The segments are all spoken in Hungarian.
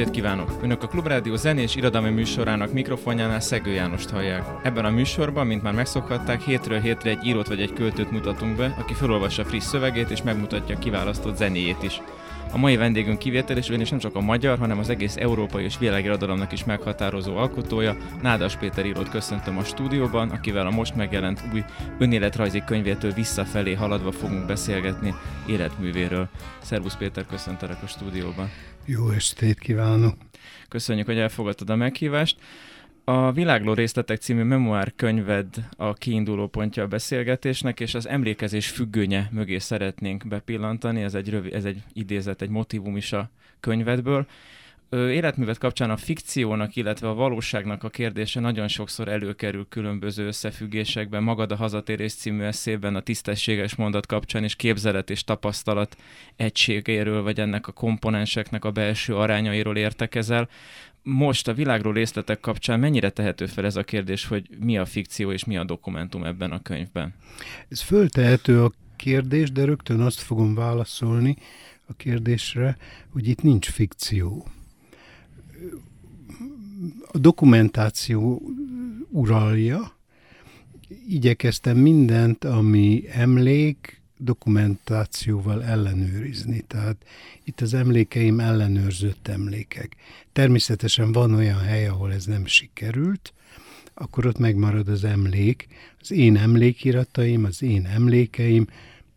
estét kívánok! Önök a Klubrádió zenés irodalmi műsorának mikrofonjánál Szegő Jánost hallják. Ebben a műsorban, mint már megszokhatták, hétről hétre egy írót vagy egy költőt mutatunk be, aki felolvassa friss szövegét és megmutatja kiválasztott zenéjét is. A mai vendégünk kivétel, és ugyanis nem csak a magyar, hanem az egész európai és világirodalomnak is meghatározó alkotója, Nádas Péter írót köszöntöm a stúdióban, akivel a most megjelent új önéletrajzi könyvétől visszafelé haladva fogunk beszélgetni életművéről. Szervusz Péter, köszöntelek a stúdióban. Jó estét kívánok! Köszönjük, hogy elfogadtad a meghívást. A Világló részletek című memoár könyved a kiinduló pontja a beszélgetésnek, és az emlékezés függönye mögé szeretnénk bepillantani. Ez egy, rövid, ez egy idézet, egy motivum is a könyvedből. Életművet kapcsán a fikciónak, illetve a valóságnak a kérdése nagyon sokszor előkerül különböző összefüggésekben. Magad a Hazatérés című eszében a tisztességes mondat kapcsán és képzelet és tapasztalat egységéről, vagy ennek a komponenseknek a belső arányairól értekezel most a világról részletek kapcsán mennyire tehető fel ez a kérdés, hogy mi a fikció és mi a dokumentum ebben a könyvben? Ez föltehető a kérdés, de rögtön azt fogom válaszolni a kérdésre, hogy itt nincs fikció. A dokumentáció uralja, igyekeztem mindent, ami emlék, dokumentációval ellenőrizni. Tehát itt az emlékeim ellenőrzött emlékek. Természetesen van olyan hely, ahol ez nem sikerült, akkor ott megmarad az emlék. Az én emlékirataim, az én emlékeim,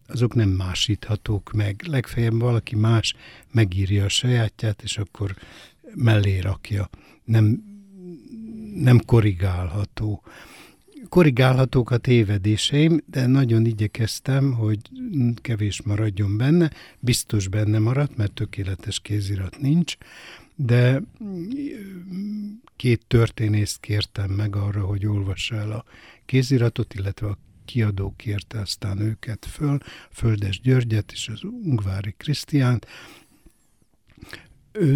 azok nem másíthatók meg. Legfeljebb valaki más megírja a sajátját, és akkor mellé rakja. Nem, nem korrigálható korrigálhatók a tévedéseim, de nagyon igyekeztem, hogy kevés maradjon benne. Biztos benne maradt, mert tökéletes kézirat nincs, de két történészt kértem meg arra, hogy olvassa el a kéziratot, illetve a kiadó kérte aztán őket föl, Földes Györgyet és az Ungvári Krisztiánt,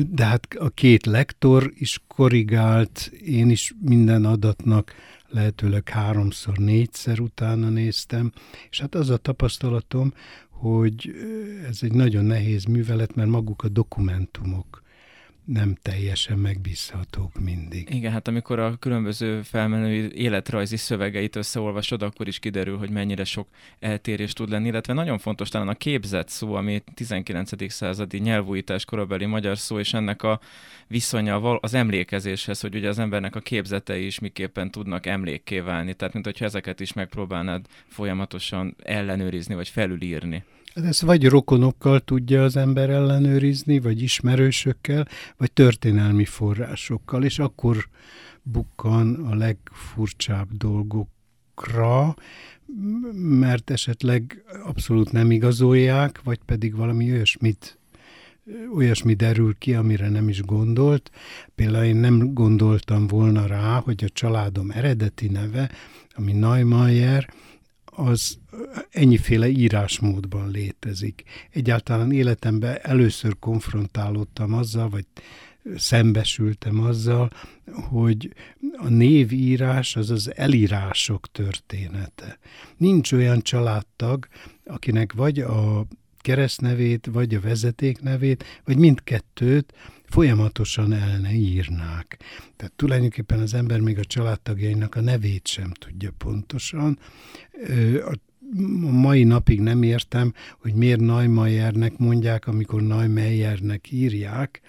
de hát a két lektor is korrigált, én is minden adatnak lehetőleg háromszor, négyszer utána néztem, és hát az a tapasztalatom, hogy ez egy nagyon nehéz művelet, mert maguk a dokumentumok nem teljesen megbízhatók mindig. Igen, hát amikor a különböző felmenő életrajzi szövegeit összeolvasod, akkor is kiderül, hogy mennyire sok eltérés tud lenni, illetve nagyon fontos talán a képzett szó, ami 19. századi nyelvújítás korabeli magyar szó, és ennek a viszonya az emlékezéshez, hogy ugye az embernek a képzetei is miképpen tudnak emlékké válni, tehát mint hogyha ezeket is megpróbálnád folyamatosan ellenőrizni, vagy felülírni. Hát ezt vagy rokonokkal tudja az ember ellenőrizni, vagy ismerősökkel, vagy történelmi forrásokkal, és akkor bukkan a legfurcsább dolgokra, mert esetleg abszolút nem igazolják, vagy pedig valami olyasmit olyasmi derül ki, amire nem is gondolt. Például én nem gondoltam volna rá, hogy a családom eredeti neve, ami Neumayer, az ennyiféle írásmódban létezik. Egyáltalán életemben először konfrontálódtam azzal, vagy szembesültem azzal, hogy a névírás az az elírások története. Nincs olyan családtag, akinek vagy a keresztnevét, vagy a vezetéknevét, vagy mindkettőt folyamatosan el ne írnák. Tehát tulajdonképpen az ember még a családtagjainak a nevét sem tudja pontosan. A mai napig nem értem, hogy miért Neumayernek mondják, amikor Neumeyernek írják,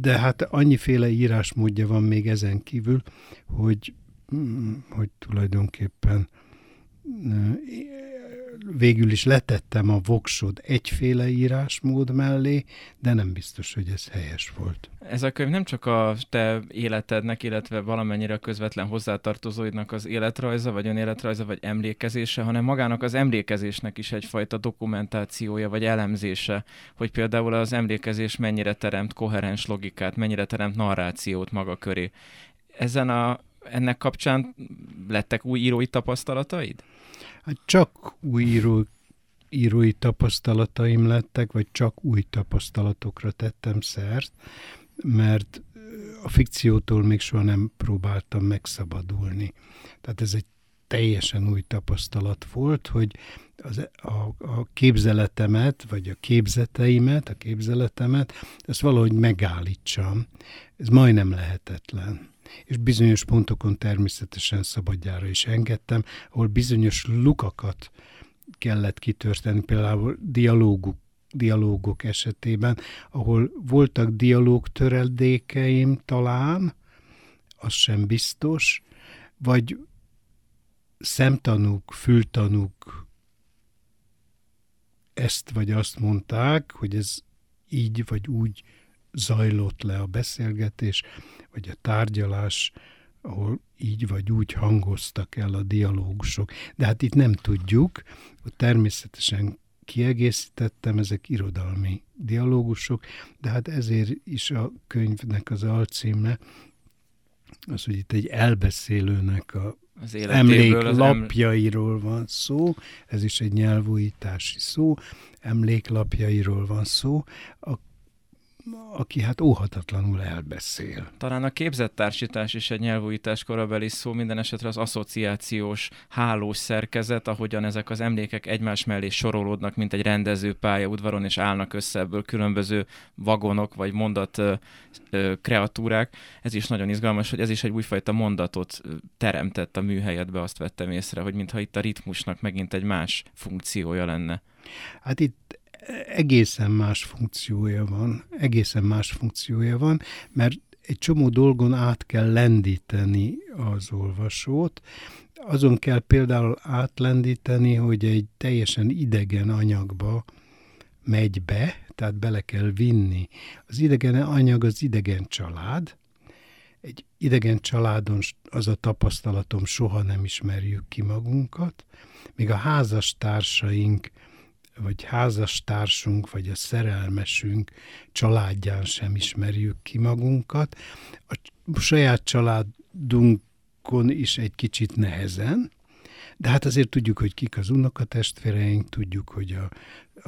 de hát annyiféle írásmódja van még ezen kívül, hogy, hogy tulajdonképpen végül is letettem a voksod egyféle írásmód mellé, de nem biztos, hogy ez helyes volt. Ez a könyv nem csak a te életednek, illetve valamennyire közvetlen hozzátartozóidnak az életrajza, vagy önéletrajza, vagy emlékezése, hanem magának az emlékezésnek is egyfajta dokumentációja, vagy elemzése, hogy például az emlékezés mennyire teremt koherens logikát, mennyire teremt narrációt maga köré. Ezen a, ennek kapcsán lettek új írói tapasztalataid? Hát csak új író, írói tapasztalataim lettek, vagy csak új tapasztalatokra tettem szert, mert a fikciótól még soha nem próbáltam megszabadulni. Tehát ez egy teljesen új tapasztalat volt, hogy az, a, a képzeletemet, vagy a képzeteimet, a képzeletemet, ezt valahogy megállítsam. Ez majdnem lehetetlen és bizonyos pontokon természetesen szabadjára is engedtem, ahol bizonyos lukakat kellett kitörteni, például dialóguk dialógok esetében, ahol voltak dialóg töreldékeim talán, az sem biztos, vagy szemtanúk, fültanúk ezt vagy azt mondták, hogy ez így vagy úgy zajlott le a beszélgetés, vagy a tárgyalás, ahol így vagy úgy hangoztak el a dialógusok. De hát itt nem tudjuk, hogy természetesen kiegészítettem, ezek irodalmi dialógusok, de hát ezért is a könyvnek az alcíme, az, hogy itt egy elbeszélőnek a az emléklapjairól van szó, ez is egy nyelvújítási szó, emléklapjairól van szó, a aki hát óhatatlanul elbeszél. Talán a képzett társítás is egy nyelvújítás korabeli szó, minden esetre az asszociációs hálós szerkezet, ahogyan ezek az emlékek egymás mellé sorolódnak, mint egy rendező udvaron, és állnak össze ebből különböző vagonok, vagy mondat ö, ö, kreatúrák. Ez is nagyon izgalmas, hogy ez is egy újfajta mondatot teremtett a műhelyetbe, azt vettem észre, hogy mintha itt a ritmusnak megint egy más funkciója lenne. Hát itt egészen más funkciója van, egészen más funkciója van, mert egy csomó dolgon át kell lendíteni az olvasót. Azon kell például átlendíteni, hogy egy teljesen idegen anyagba megy be, tehát bele kell vinni. Az idegen anyag az idegen család. Egy idegen családon az a tapasztalatom, soha nem ismerjük ki magunkat. Még a házastársaink vagy házastársunk, vagy a szerelmesünk családján sem ismerjük ki magunkat. A saját családunkon is egy kicsit nehezen, de hát azért tudjuk, hogy kik az unokatestvéreink, tudjuk, hogy a,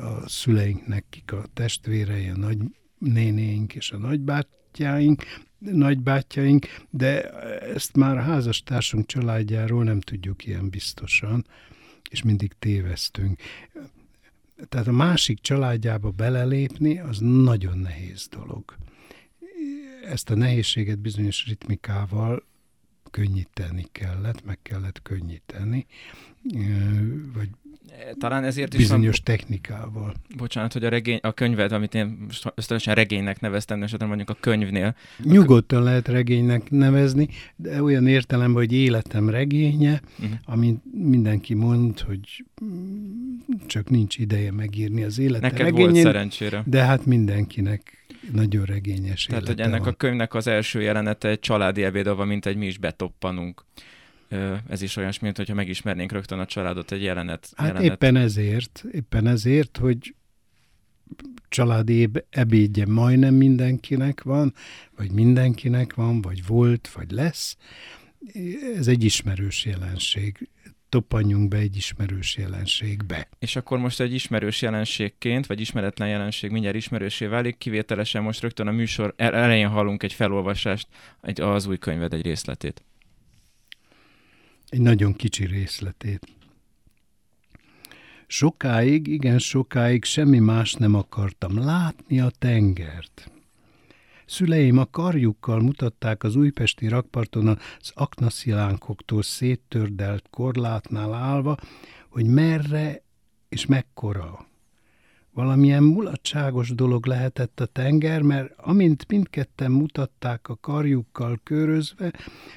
a szüleinknek kik a testvérei, a nagynénéink és a nagybátyáink, nagybátyáink, de ezt már a házastársunk családjáról nem tudjuk ilyen biztosan, és mindig tévesztünk tehát a másik családjába belelépni, az nagyon nehéz dolog. Ezt a nehézséget bizonyos ritmikával könnyíteni kellett, meg kellett könnyíteni, vagy talán ezért is bizonyos van, technikával. Bocsánat, hogy a, regény, a könyvet, amit én ösztönösen regénynek neveztem, esetleg mondjuk a könyvnél. Nyugodtan lehet regénynek nevezni, de olyan értelemben, hogy életem regénye, uh-huh. amit mindenki mond, hogy csak nincs ideje megírni az életem Neked regényén, volt szerencsére. De hát mindenkinek nagyon regényes Tehát, hogy ennek van. a könyvnek az első jelenete egy családi ebéd, mint egy mi is betoppanunk ez is olyasmi, mint hogyha megismernénk rögtön a családot egy jelenet. Hát jelenet. éppen ezért, éppen ezért, hogy családi ebédje majdnem mindenkinek van, vagy mindenkinek van, vagy volt, vagy lesz. Ez egy ismerős jelenség. Toppanjunk be egy ismerős jelenségbe. És akkor most egy ismerős jelenségként, vagy ismeretlen jelenség mindjárt ismerősé válik, kivételesen most rögtön a műsor elején hallunk egy felolvasást, egy, az új könyved egy részletét egy nagyon kicsi részletét. Sokáig, igen sokáig semmi más nem akartam látni a tengert. Szüleim a karjukkal mutatták az újpesti rakparton az aknaszilánkoktól széttördelt korlátnál állva, hogy merre és mekkora valamilyen mulatságos dolog lehetett a tenger, mert amint mindketten mutatták a karjukkal körözve,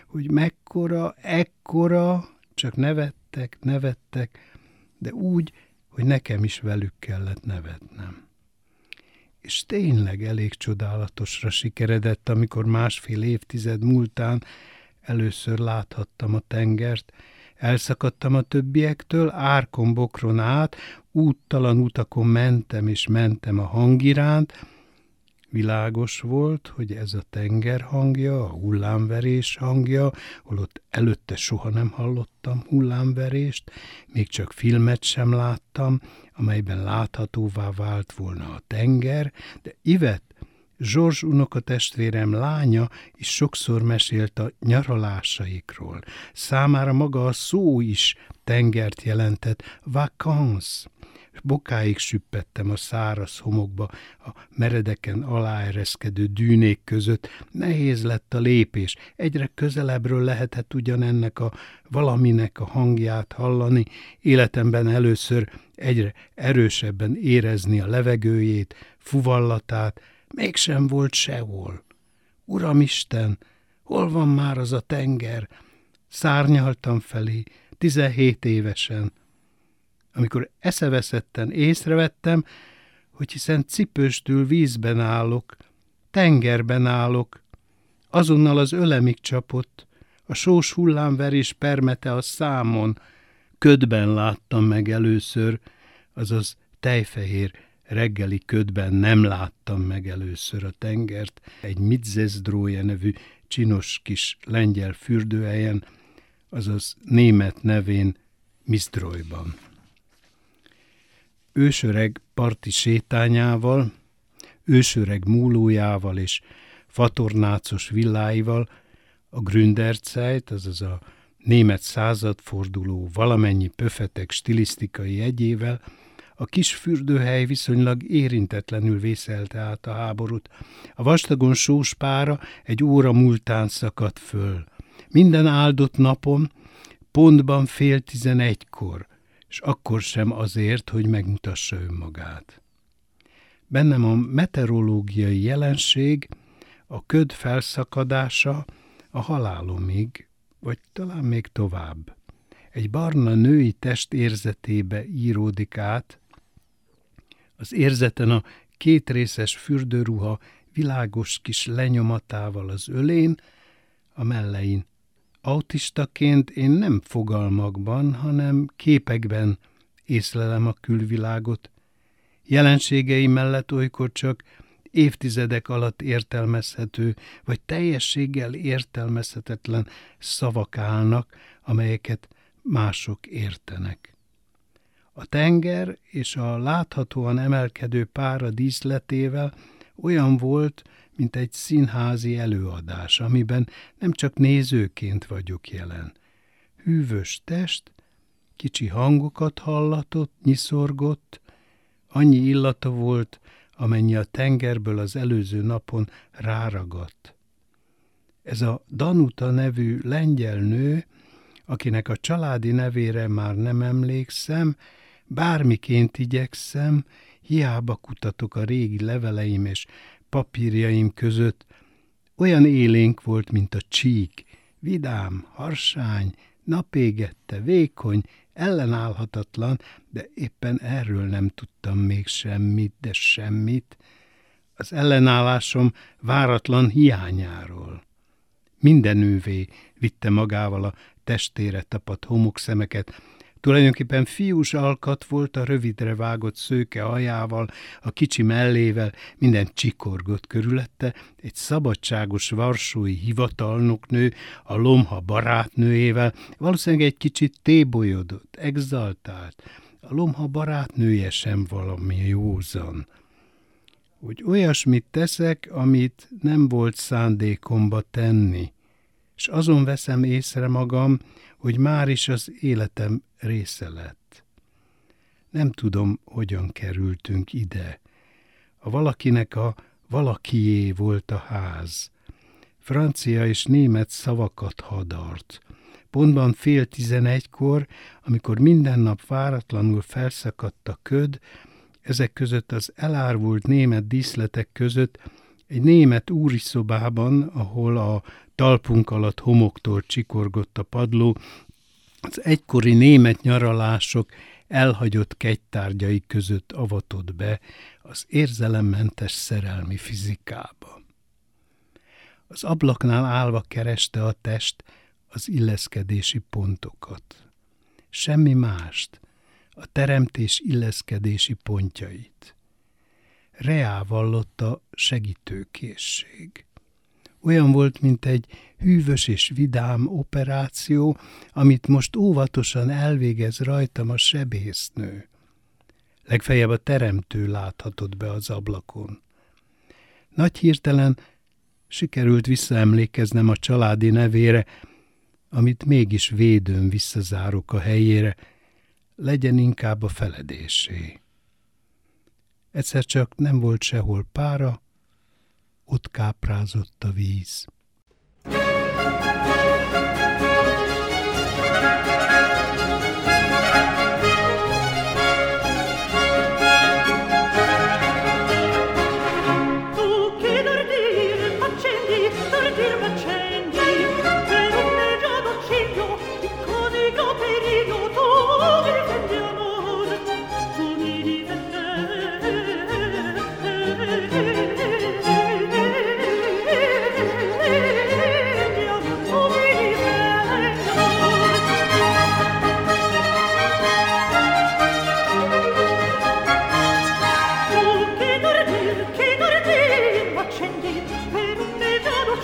hogy mekkora, ekkora, csak nevettek, nevettek, de úgy, hogy nekem is velük kellett nevetnem. És tényleg elég csodálatosra sikeredett, amikor másfél évtized múltán először láthattam a tengert, elszakadtam a többiektől, árkon bokron át, úttalan utakon mentem és mentem a hangiránt, Világos volt, hogy ez a tenger hangja, a hullámverés hangja, holott előtte soha nem hallottam hullámverést, még csak filmet sem láttam, amelyben láthatóvá vált volna a tenger, de Ivet, Zsorzs unokatestvérem lánya is sokszor mesélt a nyaralásaikról. Számára maga a szó is tengert jelentett, vacances, bokáig süppettem a száraz homokba, a meredeken aláereszkedő dűnék között. Nehéz lett a lépés, egyre közelebbről lehetett ugyanennek a valaminek a hangját hallani, életemben először egyre erősebben érezni a levegőjét, fuvallatát, mégsem volt sehol. Uramisten, hol van már az a tenger? Szárnyaltam felé, tizenhét évesen, amikor eszeveszetten észrevettem, hogy hiszen cipőstül vízben állok, tengerben állok, azonnal az ölemig csapott, a sós hullámverés permete a számon, ködben láttam meg először, azaz tejfehér reggeli ködben nem láttam meg először a tengert, egy Midzezdróje nevű csinos kis lengyel fürdőhelyen, azaz német nevén Mizdrojban ősöreg parti sétányával, ősöreg múlójával és fatornácos villáival, a Gründerzeit, azaz a német századforduló valamennyi pöfetek stilisztikai egyével, a kis fürdőhely viszonylag érintetlenül vészelte át a háborút. A vastagon sós pára egy óra múltán szakadt föl. Minden áldott napon, pontban fél tizenegykor, és akkor sem azért, hogy megmutassa önmagát. Bennem a meteorológiai jelenség, a köd felszakadása a halálomig, vagy talán még tovább. Egy barna női test érzetébe íródik át, az érzeten a kétrészes fürdőruha világos kis lenyomatával az ölén, a mellein Autistaként én nem fogalmakban, hanem képekben észlelem a külvilágot. Jelenségei mellett olykor csak évtizedek alatt értelmezhető, vagy teljességgel értelmezhetetlen szavak állnak, amelyeket mások értenek. A tenger és a láthatóan emelkedő pára díszletével olyan volt, mint egy színházi előadás, amiben nem csak nézőként vagyok jelen. Hűvös test, kicsi hangokat hallatott, nyiszorgott, annyi illata volt, amennyi a tengerből az előző napon ráragadt. Ez a Danuta nevű lengyel nő, akinek a családi nevére már nem emlékszem, bármiként igyekszem, hiába kutatok a régi leveleim és papírjaim között. Olyan élénk volt, mint a csík, vidám, harsány, napégette, vékony, ellenállhatatlan, de éppen erről nem tudtam még semmit, de semmit, az ellenállásom váratlan hiányáról. Mindenővé vitte magával a testére tapadt homokszemeket, Tulajdonképpen fiús alkat volt a rövidre vágott szőke ajával, a kicsi mellével, minden csikorgott körülette, egy szabadságos varsói hivatalnoknő, a lomha barátnőjével, valószínűleg egy kicsit tébolyodott, exaltált. A lomha barátnője sem valami józan hogy olyasmit teszek, amit nem volt szándékomba tenni, és azon veszem észre magam, hogy már is az életem része lett. Nem tudom, hogyan kerültünk ide. A valakinek a valakié volt a ház. Francia és német szavakat hadart. Pontban fél tizenegykor, amikor minden nap váratlanul felszakadt a köd, ezek között az elárvult német díszletek között egy német úri szobában, ahol a talpunk alatt homoktól csikorgott a padló, az egykori német nyaralások elhagyott kegytárgyai között avatott be az érzelemmentes szerelmi fizikába. Az ablaknál állva kereste a test az illeszkedési pontokat. Semmi mást, a teremtés illeszkedési pontjait. Reá vallotta segítőkészség. Olyan volt, mint egy hűvös és vidám operáció, amit most óvatosan elvégez rajtam a sebésznő. Legfeljebb a teremtő láthatott be az ablakon. Nagy hirtelen sikerült visszaemlékeznem a családi nevére, amit mégis védőn visszazárok a helyére, legyen inkább a feledésé. Egyszer csak nem volt sehol pára, ott káprázott a víz.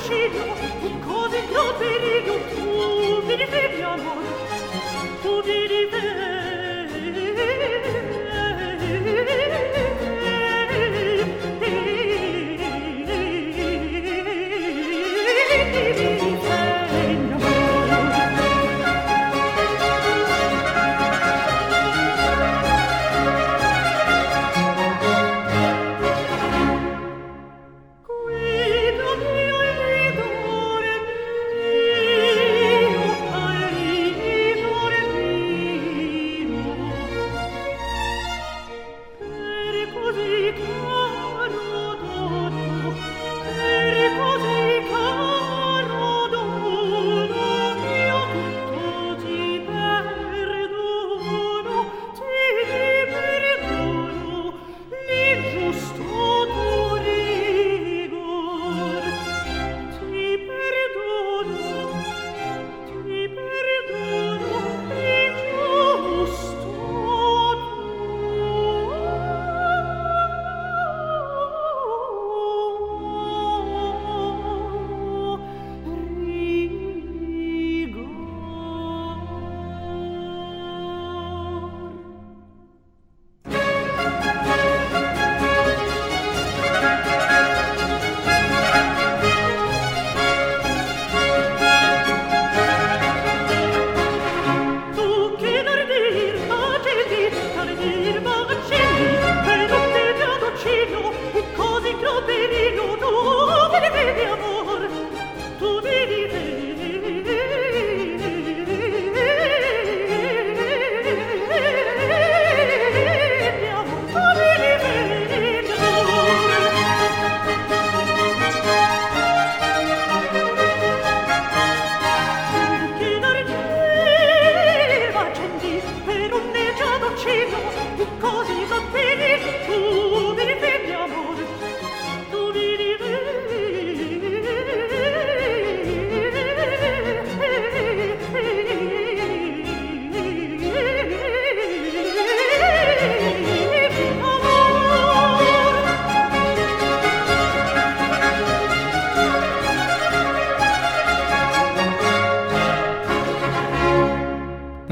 Cigno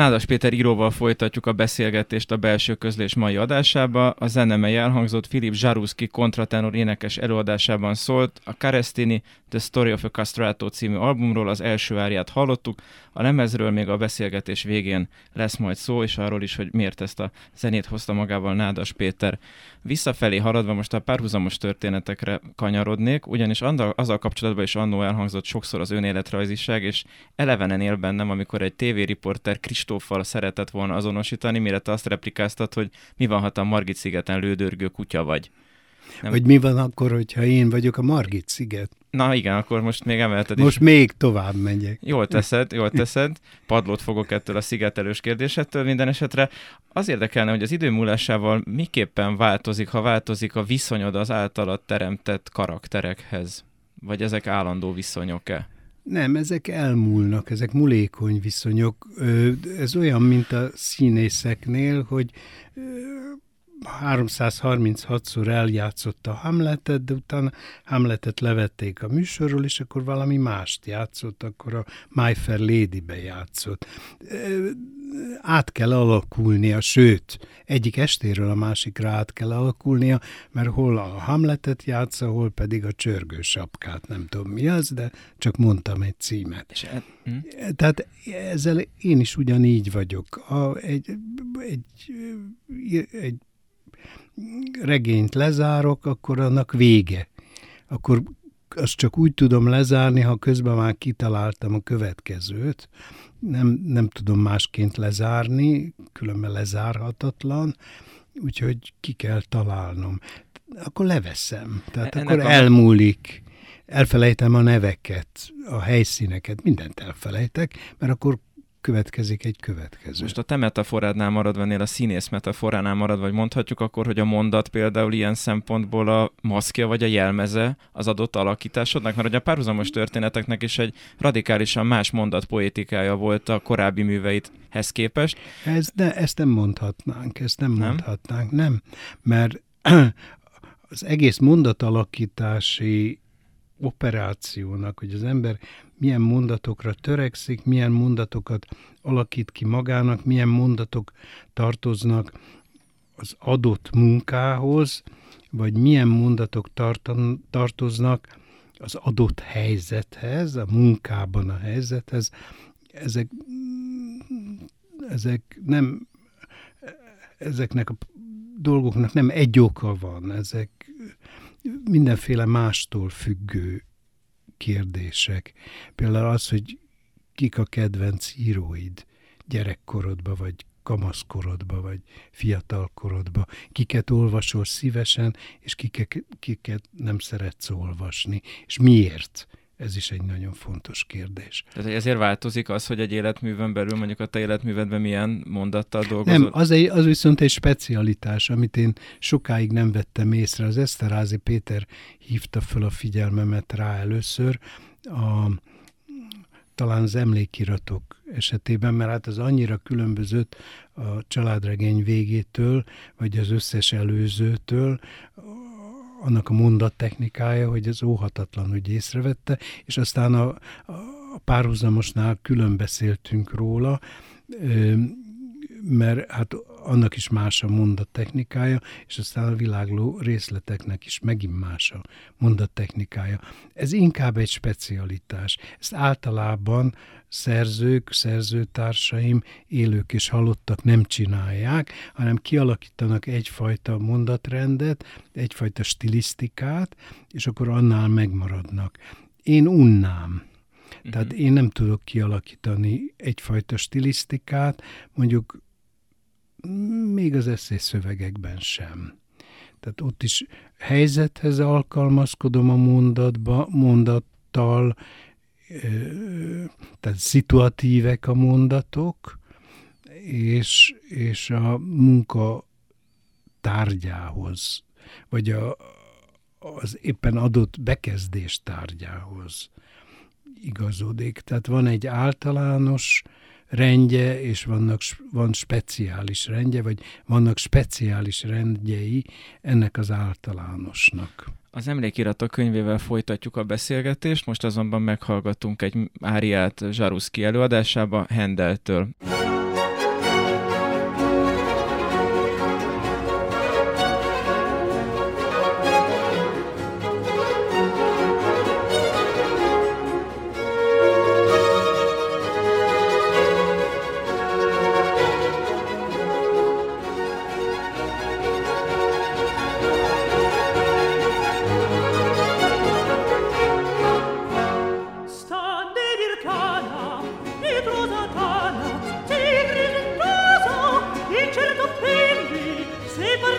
Nádas Péter íróval folytatjuk a beszélgetést a belső közlés mai adásába. A zene, mely elhangzott Filip Zsaruszki kontratenor énekes előadásában szólt, a Carestini The Story of a Castrato című albumról az első áriát hallottuk, a lemezről még a beszélgetés végén lesz majd szó, és arról is, hogy miért ezt a zenét hozta magával Nádas Péter. Visszafelé haladva most a párhuzamos történetekre kanyarodnék, ugyanis azzal kapcsolatban is annó elhangzott sokszor az önéletrajziság, és elevenen él bennem, amikor egy tévériporter Kristóffal szeretett volna azonosítani, mire te azt replikáztad, hogy mi van, ha a Margit szigeten lődörgő kutya vagy. Nem. Vagy mi van akkor, hogyha én vagyok a Margit sziget? Na igen, akkor most még emelted Most is. még tovább megyek. Jól teszed, jól teszed. Padlót fogok ettől a szigetelős kérdésettől minden esetre. Az érdekelne, hogy az idő múlásával miképpen változik, ha változik a viszonyod az általad teremtett karakterekhez? Vagy ezek állandó viszonyok-e? Nem, ezek elmúlnak, ezek mulékony viszonyok. Ez olyan, mint a színészeknél, hogy 336-szor eljátszotta Hamletet, de utána Hamletet levették a műsorról, és akkor valami mást játszott, akkor a My Fair Lady-be játszott. Át kell alakulnia, sőt, egyik estéről a másikra át kell alakulnia, mert hol a Hamletet játsza, hol pedig a csörgő sapkát, nem tudom mi az, de csak mondtam egy címet. És e- hm? Tehát ezzel én is ugyanígy vagyok. A, egy, egy, egy regényt lezárok, akkor annak vége. Akkor azt csak úgy tudom lezárni, ha közben már kitaláltam a következőt. Nem, nem tudom másként lezárni, különben lezárhatatlan, úgyhogy ki kell találnom. Akkor leveszem, tehát Ennek akkor elmúlik. Elfelejtem a neveket, a helyszíneket, mindent elfelejtek, mert akkor következik egy következő. Most a te metaforádnál maradva, ennél a színész metaforánál marad, vagy mondhatjuk akkor, hogy a mondat például ilyen szempontból a maszkja vagy a jelmeze az adott alakításodnak, mert ugye a párhuzamos történeteknek is egy radikálisan más mondat poétikája volt a korábbi műveithez képest. Ez, de ezt nem mondhatnánk, ezt nem, nem? mondhatnánk, nem, mert az egész mondatalakítási operációnak, hogy az ember milyen mondatokra törekszik, milyen mondatokat alakít ki magának, milyen mondatok tartoznak az adott munkához, vagy milyen mondatok tartan, tartoznak az adott helyzethez, a munkában a helyzethez. Ezek, ezek nem, ezeknek a dolgoknak nem egy oka van, ezek mindenféle mástól függő kérdések. Például az, hogy kik a kedvenc íróid gyerekkorodba, vagy kamaszkorodba, vagy fiatalkorodba, kiket olvasol szívesen, és kiket, kiket nem szeretsz olvasni, és miért ez is egy nagyon fontos kérdés. Tehát ezért változik az, hogy egy életművön belül, mondjuk a te életművedben milyen mondattal dolgozol? Nem, az, egy, az viszont egy specialitás, amit én sokáig nem vettem észre. Az Eszterázi Péter hívta föl a figyelmemet rá először, a, talán az emlékiratok esetében, mert hát az annyira különbözött a családregény végétől, vagy az összes előzőtől, annak a mondattechnikája, hogy ez óhatatlan, hogy észrevette, és aztán a, a párhuzamosnál külön beszéltünk róla, mert hát annak is más a mondattechnikája, és aztán a világló részleteknek is megint más a mondattechnikája. Ez inkább egy specialitás. Ezt általában szerzők, szerzőtársaim, élők és halottak nem csinálják, hanem kialakítanak egyfajta mondatrendet, egyfajta stilisztikát, és akkor annál megmaradnak. Én unnám. Tehát mhm. én nem tudok kialakítani egyfajta stilisztikát, mondjuk még az eszély szövegekben sem. Tehát ott is helyzethez alkalmazkodom a mondatba, mondattal, tehát szituatívek a mondatok, és, és a munka tárgyához, vagy a, az éppen adott bekezdés tárgyához igazodik. Tehát van egy általános rendje, és vannak, van speciális rendje, vagy vannak speciális rendjei ennek az általánosnak. Az emlékiratok könyvével folytatjuk a beszélgetést, most azonban meghallgatunk egy áriát Zsaruszki előadásába Hendeltől.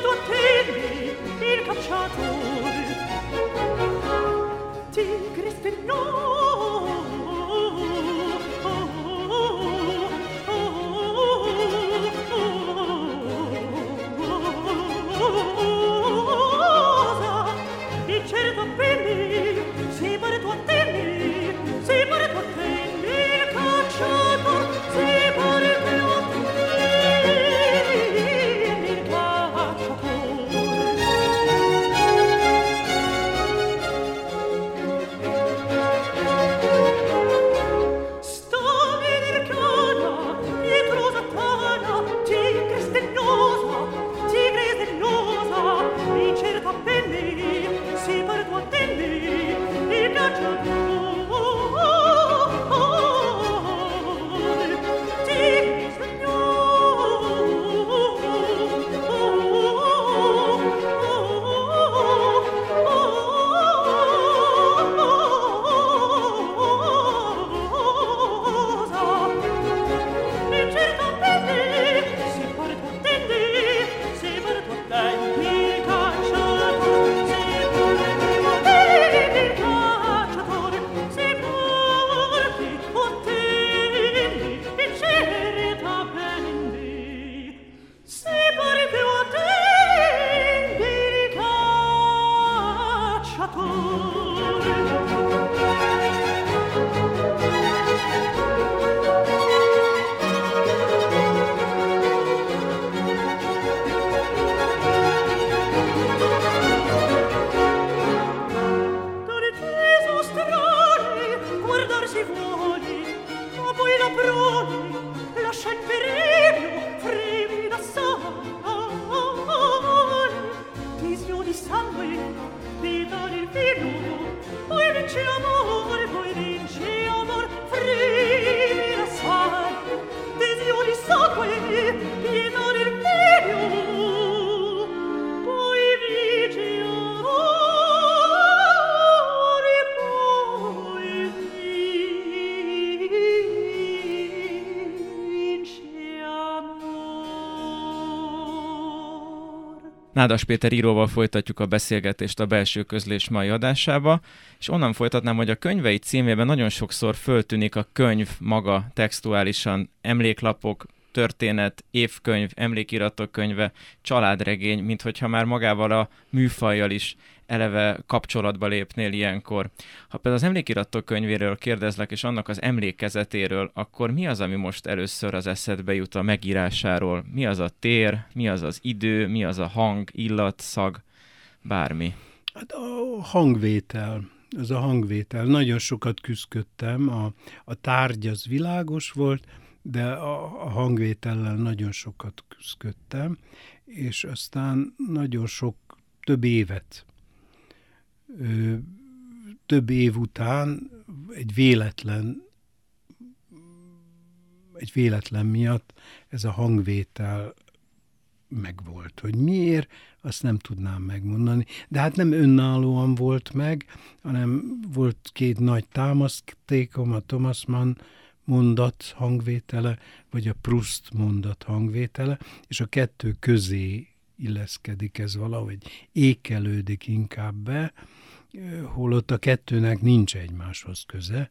tu attendi il cacciator tigre spinoso Nádas Péter íróval folytatjuk a beszélgetést a belső közlés mai adásába, és onnan folytatnám, hogy a könyvei címében nagyon sokszor föltűnik a könyv maga textuálisan, emléklapok, történet, évkönyv, emlékiratok könyve, családregény, mint hogyha már magával a műfajjal is eleve kapcsolatba lépnél ilyenkor. Ha például az emlékiratok könyvéről kérdezlek, és annak az emlékezetéről, akkor mi az, ami most először az eszedbe jut a megírásáról? Mi az a tér, mi az az idő, mi az a hang, illat, szag, bármi? Hát a hangvétel, ez a hangvétel. Nagyon sokat küzdöttem, a, a tárgy az világos volt, de a, a hangvétellel nagyon sokat küzdöttem, és aztán nagyon sok, több évet több év után egy véletlen egy véletlen miatt ez a hangvétel megvolt. Hogy miért, azt nem tudnám megmondani. De hát nem önállóan volt meg, hanem volt két nagy támasztékom, a Thomas Mann mondat hangvétele, vagy a Proust mondat hangvétele, és a kettő közé illeszkedik ez valahogy, ékelődik inkább be, holott a kettőnek nincs egymáshoz köze,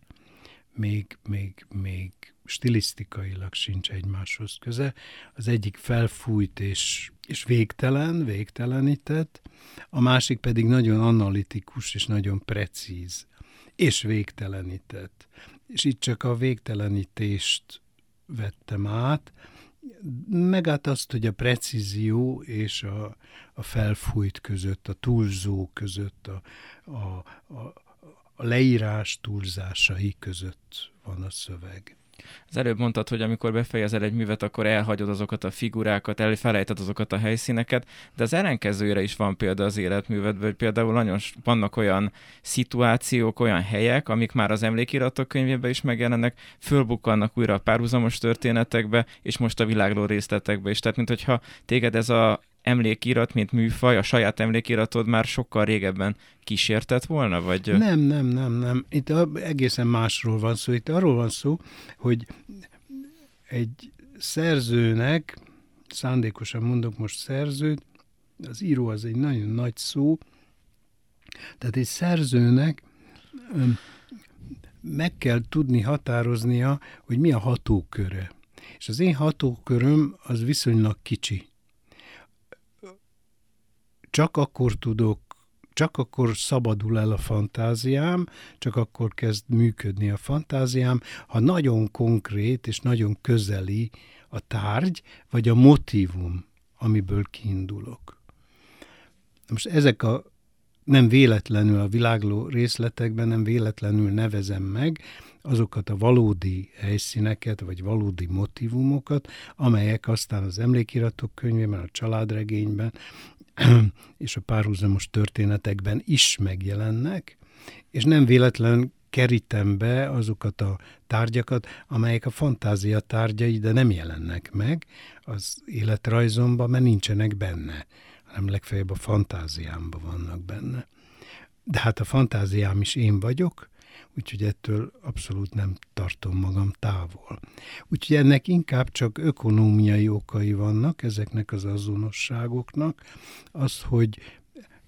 még, még, még stilisztikailag sincs egymáshoz köze. Az egyik felfújt és, és végtelen, végtelenített, a másik pedig nagyon analitikus és nagyon precíz, és végtelenített. És itt csak a végtelenítést vettem át, meg át azt, hogy a precízió és a, a felfújt között, a túlzó között, a, a, a, a leírás túlzásai között van a szöveg. Az előbb mondtad, hogy amikor befejezel egy művet, akkor elhagyod azokat a figurákat, elfelejted azokat a helyszíneket, de az ellenkezőre is van példa az életművedben, hogy például nagyon vannak olyan szituációk, olyan helyek, amik már az emlékiratok könyvében is megjelennek, fölbukkannak újra a párhuzamos történetekbe, és most a világló részletekbe is. Tehát, mintha téged ez a emlékirat, mint műfaj, a saját emlékiratod már sokkal régebben kísértett volna? Vagy... Nem, nem, nem, nem. Itt egészen másról van szó. Itt arról van szó, hogy egy szerzőnek, szándékosan mondok most szerzőt, az író az egy nagyon nagy szó, Tehát egy szerzőnek meg kell tudni határoznia, hogy mi a hatóköre. És az én hatóköröm az viszonylag kicsi. Csak akkor tudok csak akkor szabadul el a fantáziám, csak akkor kezd működni a fantáziám, ha nagyon konkrét és nagyon közeli a tárgy, vagy a motivum, amiből kiindulok. Most ezek a nem véletlenül a világló részletekben nem véletlenül nevezem meg azokat a valódi helyszíneket, vagy valódi motivumokat, amelyek aztán az emlékiratok könyvében, a családregényben és a párhuzamos történetekben is megjelennek, és nem véletlen kerítem be azokat a tárgyakat, amelyek a fantázia tárgyai, de nem jelennek meg az életrajzomban, mert nincsenek benne, hanem legfeljebb a fantáziámban vannak benne. De hát a fantáziám is én vagyok, úgyhogy ettől abszolút nem tartom magam távol. Úgyhogy ennek inkább csak ökonómiai okai vannak, ezeknek az azonosságoknak, az, hogy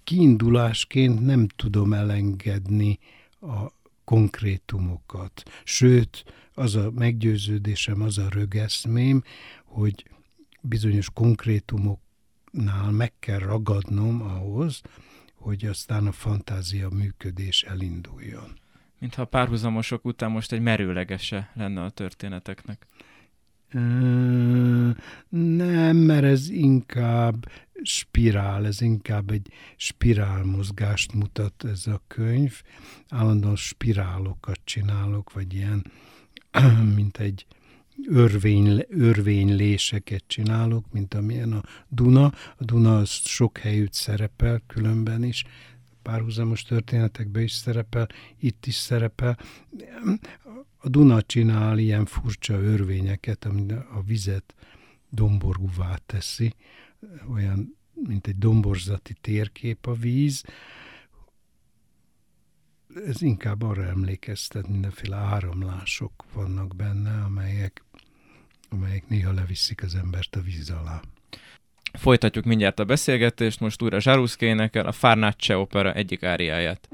kiindulásként nem tudom elengedni a konkrétumokat. Sőt, az a meggyőződésem, az a rögeszmém, hogy bizonyos konkrétumoknál meg kell ragadnom ahhoz, hogy aztán a fantázia működés elinduljon mintha a párhuzamosok után most egy merőlegese lenne a történeteknek. Nem, mert ez inkább spirál, ez inkább egy spirál mozgást mutat ez a könyv. Állandóan spirálokat csinálok, vagy ilyen, mint egy örvény, örvényléseket csinálok, mint amilyen a Duna. A Duna az sok helyütt szerepel, különben is, párhuzamos történetekben is szerepel, itt is szerepel. A Duna csinál ilyen furcsa örvényeket, ami a vizet domborúvá teszi, olyan, mint egy domborzati térkép a víz. Ez inkább arra emlékeztet, mindenféle áramlások vannak benne, amelyek, amelyek néha leviszik az embert a víz alá. Folytatjuk mindjárt a beszélgetést, most újra Zsaruszki énekel a Farnace opera egyik áriáját.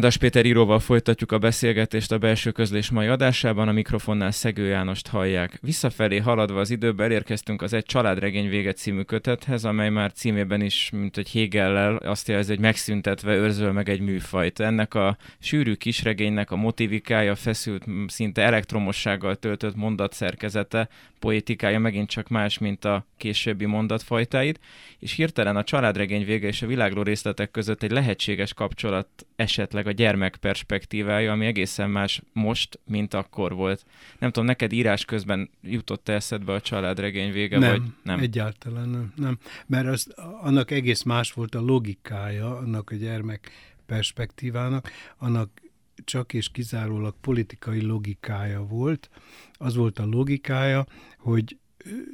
Nádas Péter íróval folytatjuk a beszélgetést a belső közlés mai adásában, a mikrofonnál Szegő Jánost hallják. Visszafelé haladva az időbe elérkeztünk az Egy családregény véget című kötethez, amely már címében is, mint egy Hegellel azt jelzi, hogy megszüntetve őrzöl meg egy műfajt. Ennek a sűrű kisregénynek a motivikája, feszült, szinte elektromossággal töltött mondatszerkezete, poétikája megint csak más, mint a későbbi mondatfajtáid, és hirtelen a családregény vége és a világló részletek között egy lehetséges kapcsolat esetleg a gyermek perspektívája, ami egészen más most, mint akkor volt. Nem tudom, neked írás közben jutott -e eszedbe a családregény vége, nem, vagy nem? egyáltalán nem. nem. Mert az, annak egész más volt a logikája, annak a gyermek perspektívának, annak csak és kizárólag politikai logikája volt. Az volt a logikája, hogy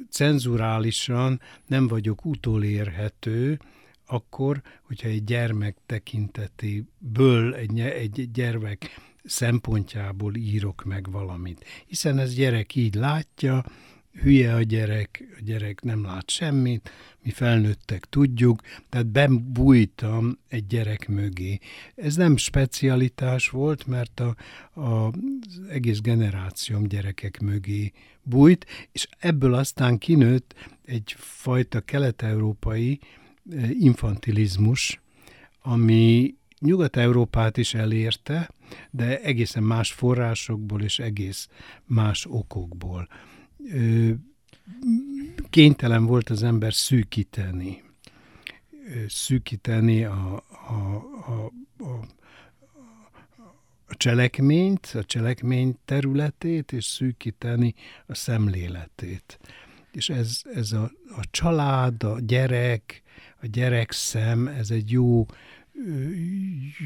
cenzurálisan nem vagyok utolérhető, akkor, hogyha egy gyermek tekintetéből, egy, egy gyermek szempontjából írok meg valamit. Hiszen ez gyerek így látja, hülye a gyerek, a gyerek nem lát semmit, mi felnőttek tudjuk, tehát bebújtam egy gyerek mögé. Ez nem specialitás volt, mert a, a, az egész generációm gyerekek mögé bújt, és ebből aztán kinőtt egyfajta kelet-európai infantilizmus, ami Nyugat-Európát is elérte, de egészen más forrásokból és egész más okokból kénytelen volt az ember szűkíteni, szűkíteni a, a, a, a, a cselekményt, a cselekmény területét, és szűkíteni a szemléletét. És ez, ez a, a család, a gyerek, a gyerekszem, ez egy jó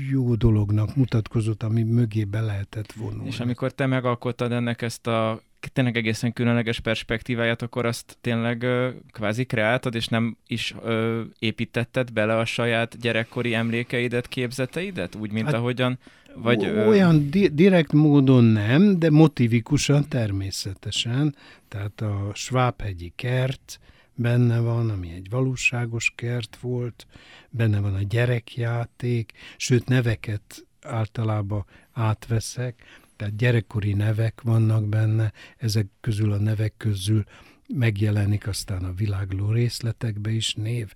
jó dolognak mutatkozott, ami mögé be lehetett vonulni. És amikor te megalkottad ennek ezt a tényleg egészen különleges perspektíváját, akkor azt tényleg ö, kvázi kreáltad, és nem is ö, építetted bele a saját gyerekkori emlékeidet, képzeteidet, úgy, mint hát, ahogyan vagy, ö... Olyan di- direkt módon nem, de motivikusan természetesen. Tehát a Svábhegyi kert benne van, ami egy valóságos kert volt, benne van a gyerekjáték, sőt neveket általában átveszek, tehát gyerekkori nevek vannak benne, ezek közül a nevek közül megjelenik aztán a világló részletekbe is név.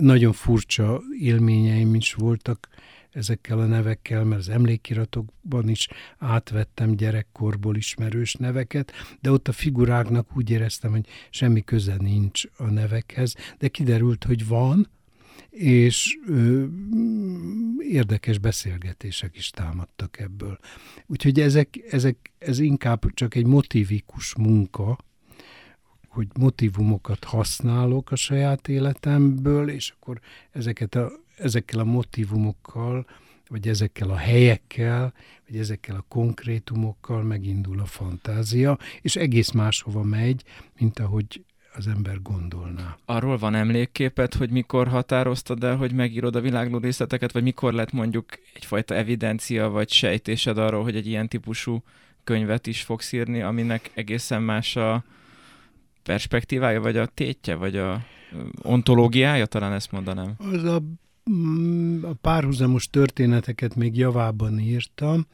Nagyon furcsa élményeim is voltak ezekkel a nevekkel, mert az emlékiratokban is átvettem gyerekkorból ismerős neveket, de ott a figuráknak úgy éreztem, hogy semmi köze nincs a nevekhez, de kiderült, hogy van, és ö, érdekes beszélgetések is támadtak ebből. Úgyhogy ezek, ezek, ez inkább csak egy motivikus munka, hogy motivumokat használok a saját életemből, és akkor ezeket a, ezekkel a motivumokkal, vagy ezekkel a helyekkel, vagy ezekkel a konkrétumokkal megindul a fantázia, és egész máshova megy, mint ahogy az ember gondolná. Arról van emlékképet, hogy mikor határoztad el, hogy megírod a világló részleteket, vagy mikor lett mondjuk egyfajta evidencia, vagy sejtésed arról, hogy egy ilyen típusú könyvet is fogsz írni, aminek egészen más a perspektívája, vagy a tétje, vagy a ontológiája, talán ezt mondanám. Az a, mm, a párhuzamos történeteket még javában írtam,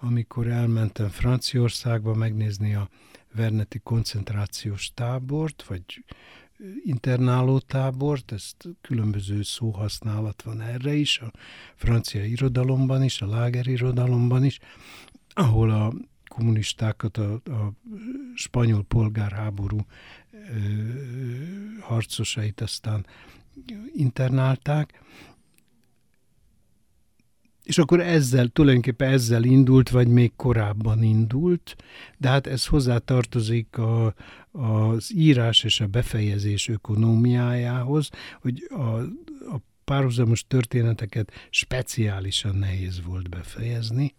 amikor elmentem Franciaországba megnézni a Verneti koncentrációs tábort, vagy internáló tábort, ezt különböző szóhasználat van erre is, a francia irodalomban is, a láger irodalomban is, ahol a kommunistákat a, a spanyol polgárháború ö, harcosait aztán internálták, és akkor ezzel, tulajdonképpen ezzel indult, vagy még korábban indult, de hát ez hozzá tartozik a, az írás és a befejezés ökonómiájához, hogy a, a párhuzamos történeteket speciálisan nehéz volt befejezni,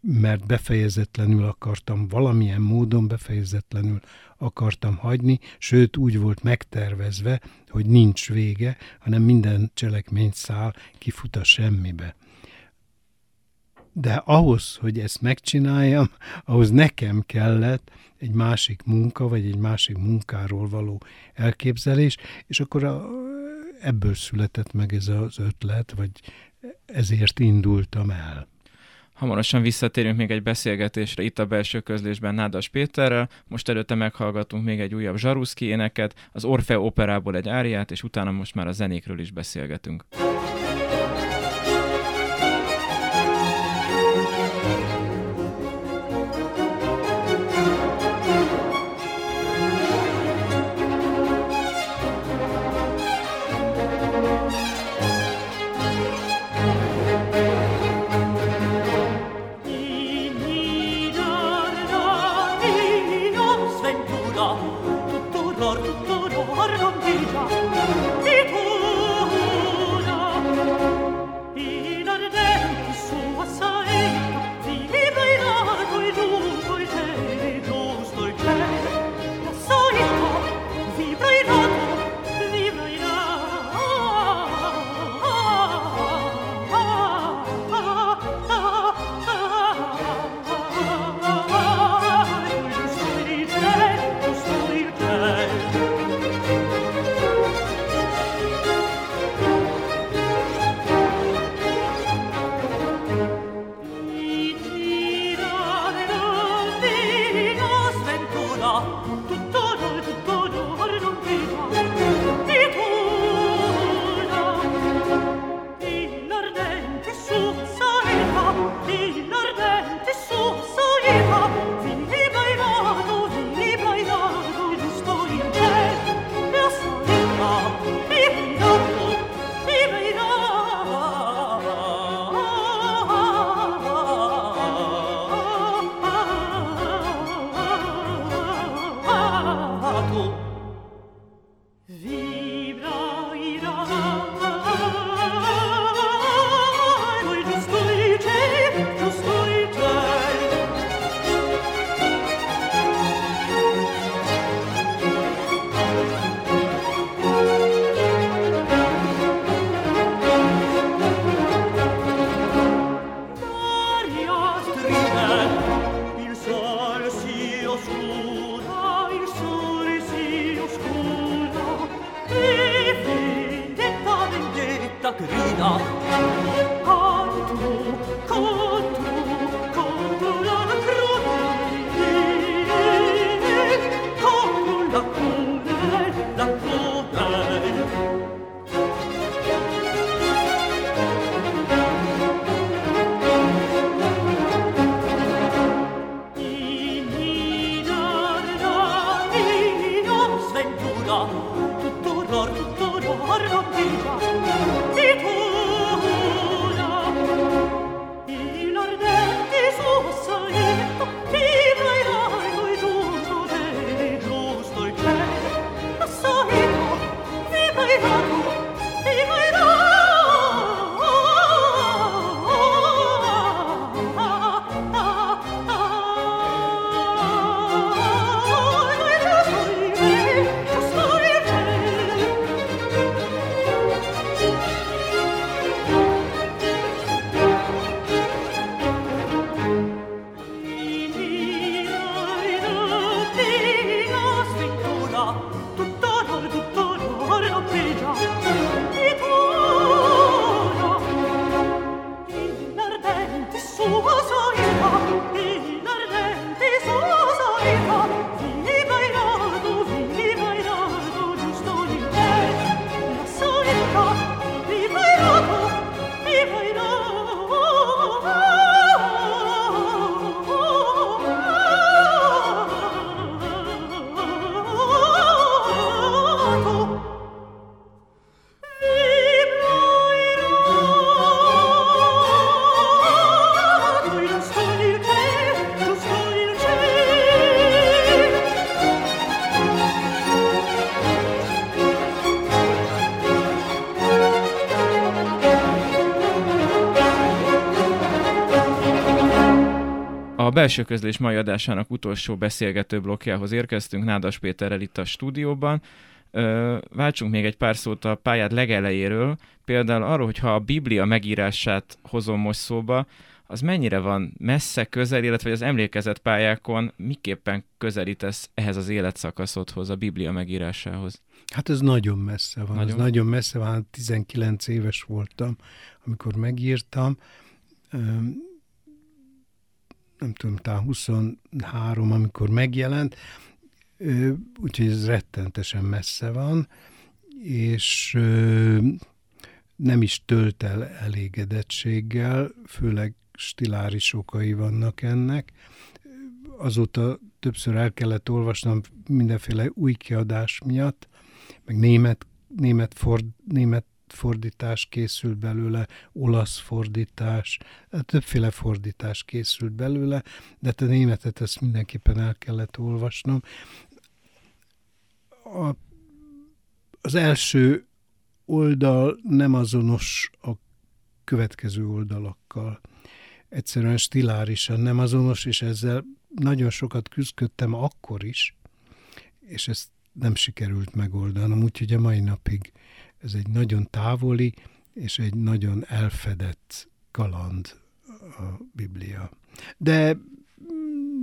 mert befejezetlenül akartam, valamilyen módon befejezetlenül akartam hagyni, sőt úgy volt megtervezve, hogy nincs vége, hanem minden cselekmény szál kifut a semmibe. De ahhoz, hogy ezt megcsináljam, ahhoz nekem kellett egy másik munka, vagy egy másik munkáról való elképzelés, és akkor a, ebből született meg ez az ötlet, vagy ezért indultam el. Hamarosan visszatérünk még egy beszélgetésre itt a belső közlésben Nádas Péterrel. Most előtte meghallgatunk még egy újabb Zsaruszki éneket, az Orfeo operából egy áriát, és utána most már a zenékről is beszélgetünk. Belső közlés mai adásának utolsó beszélgető blokkjához érkeztünk, Nádas Péterrel itt a stúdióban. Váltsunk még egy pár szót a pályád legelejéről, például arról, hogyha a Biblia megírását hozom most szóba, az mennyire van messze, közel, illetve az emlékezett pályákon miképpen közelítesz ehhez az életszakaszodhoz, a Biblia megírásához? Hát ez nagyon messze van, nagyon, ez nagyon messze van, 19 éves voltam, amikor megírtam, nem tudom, talán 23, amikor megjelent, úgyhogy ez rettentesen messze van, és nem is tölt el elégedettséggel, főleg stiláris okai vannak ennek. Azóta többször el kellett olvasnom mindenféle új kiadás miatt, meg német, német, ford, német fordítás készült belőle, olasz fordítás, többféle fordítás készült belőle, de hát a németet ezt mindenképpen el kellett olvasnom. A, az első oldal nem azonos a következő oldalakkal. Egyszerűen stilárisan nem azonos, és ezzel nagyon sokat küzdöttem akkor is, és ezt nem sikerült megoldanom, úgyhogy a mai napig ez egy nagyon távoli és egy nagyon elfedett kaland a Biblia. De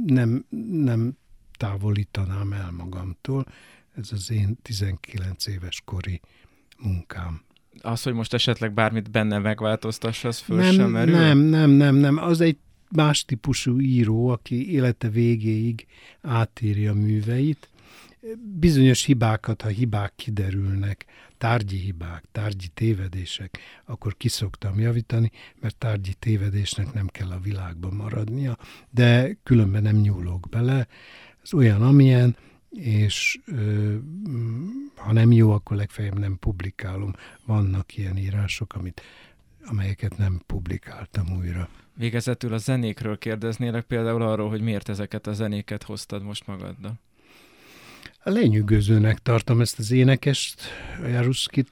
nem, nem távolítanám el magamtól, ez az én 19 éves kori munkám. Az, hogy most esetleg bármit benne megváltoztass, az föl nem, sem merül? Nem, nem, nem, nem. Az egy más típusú író, aki élete végéig átírja műveit. Bizonyos hibákat, ha hibák kiderülnek, tárgyi hibák, tárgyi tévedések, akkor kiszoktam javítani, mert tárgyi tévedésnek nem kell a világban maradnia, de különben nem nyúlok bele. Ez olyan, amilyen, és ö, ha nem jó, akkor legfeljebb nem publikálom. Vannak ilyen írások, amit, amelyeket nem publikáltam újra. Végezetül a zenékről kérdeznélek például arról, hogy miért ezeket a zenéket hoztad most magaddal? Lenyűgözőnek tartom ezt az énekest, Jaruszkit,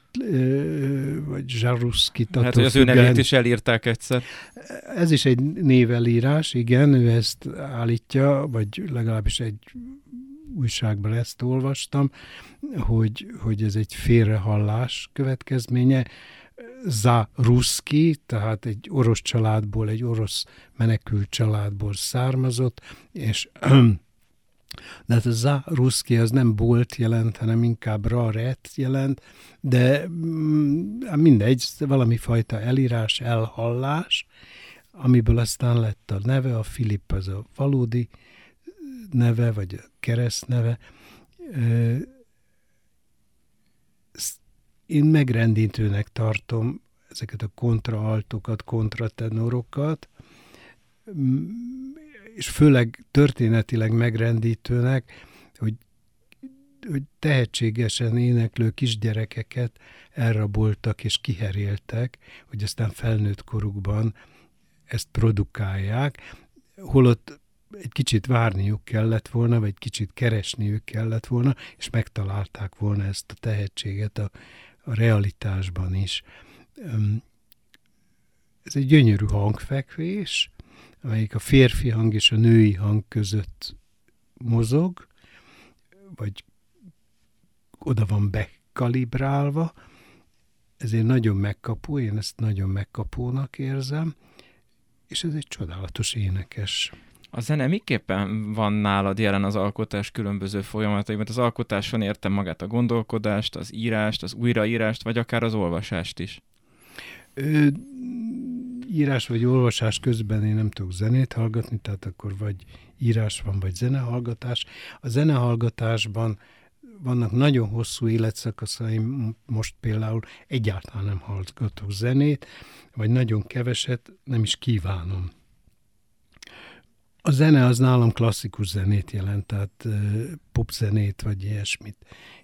vagy Zsaruszkit. Hát, hogy az ő nevét is elírták egyszer. Ez is egy névelírás, igen, ő ezt állítja, vagy legalábbis egy újságban ezt olvastam, hogy, hogy ez egy félrehallás következménye. Za Ruszki, tehát egy orosz családból, egy orosz menekült családból származott, és de hát a za ruszki az nem bolt jelent, hanem inkább raret jelent, de mm, mindegy, valami fajta elírás, elhallás, amiből aztán lett a neve, a Filip az a valódi neve, vagy a kereszt neve. Én megrendítőnek tartom ezeket a kontraaltokat, kontratenorokat, és főleg történetileg megrendítőnek, hogy, hogy tehetségesen éneklő kisgyerekeket elraboltak és kiheréltek, hogy aztán felnőtt korukban ezt produkálják, holott egy kicsit várniuk kellett volna, vagy egy kicsit keresniük kellett volna, és megtalálták volna ezt a tehetséget a, a realitásban is. Ez egy gyönyörű hangfekvés, amelyik a férfi hang és a női hang között mozog, vagy oda van bekalibrálva, ezért nagyon megkapó, én ezt nagyon megkapónak érzem, és ez egy csodálatos énekes. A zene miképpen van nálad jelen az alkotás különböző folyamataiban? Az alkotáson értem magát a gondolkodást, az írást, az újraírást, vagy akár az olvasást is? Ö, írás vagy olvasás közben én nem tudok zenét hallgatni, tehát akkor vagy írás van, vagy zenehallgatás. A zenehallgatásban vannak nagyon hosszú életszakaszaim, most például egyáltalán nem hallgatok zenét, vagy nagyon keveset, nem is kívánom. A zene az nálam klasszikus zenét jelent, tehát popzenét vagy ilyesmit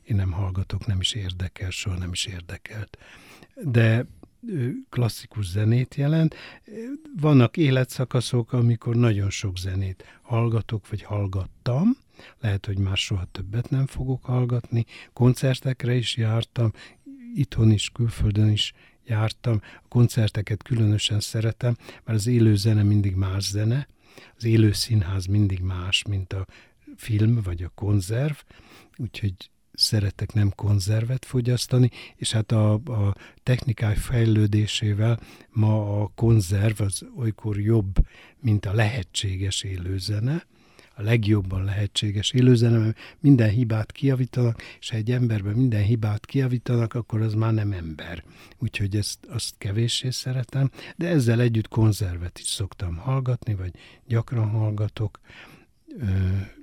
én nem hallgatok, nem is érdekel, soha nem is érdekelt. De klasszikus zenét jelent. Vannak életszakaszok, amikor nagyon sok zenét hallgatok, vagy hallgattam. Lehet, hogy már soha többet nem fogok hallgatni. Koncertekre is jártam, itthon is, külföldön is jártam. A koncerteket különösen szeretem, mert az élő zene mindig más zene. Az élő színház mindig más, mint a film vagy a konzerv. Úgyhogy szeretek nem konzervet fogyasztani, és hát a, a technikai fejlődésével ma a konzerv az olykor jobb, mint a lehetséges élőzene, a legjobban lehetséges élőzene, mert minden hibát kiavítanak, és ha egy emberben minden hibát kiavítanak, akkor az már nem ember. Úgyhogy ezt azt kevéssé szeretem, de ezzel együtt konzervet is szoktam hallgatni, vagy gyakran hallgatok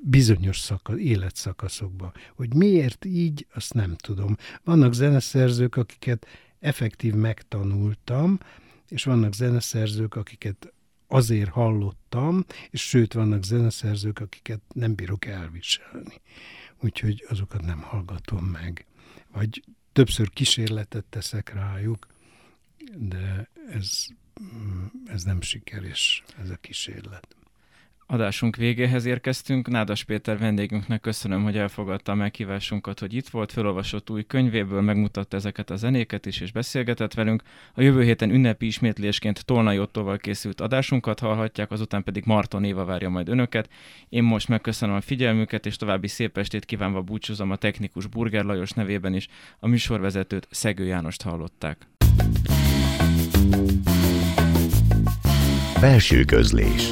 bizonyos szaka, életszakaszokban. Hogy miért így, azt nem tudom. Vannak zeneszerzők, akiket effektív megtanultam, és vannak zeneszerzők, akiket azért hallottam, és sőt, vannak zeneszerzők, akiket nem bírok elviselni. Úgyhogy azokat nem hallgatom meg. Vagy többször kísérletet teszek rájuk, de ez, mm, ez nem sikeres, ez a kísérlet adásunk végéhez érkeztünk. Nádas Péter vendégünknek köszönöm, hogy elfogadta a meghívásunkat, hogy itt volt, felolvasott új könyvéből, megmutatta ezeket a zenéket is, és beszélgetett velünk. A jövő héten ünnepi ismétlésként Tolnai Ottóval készült adásunkat hallhatják, azután pedig Marton Éva várja majd önöket. Én most megköszönöm a figyelmüket, és további szép estét kívánva búcsúzom a technikus Burger Lajos nevében is. A műsorvezetőt Szegő Jánost hallották. Belső közlés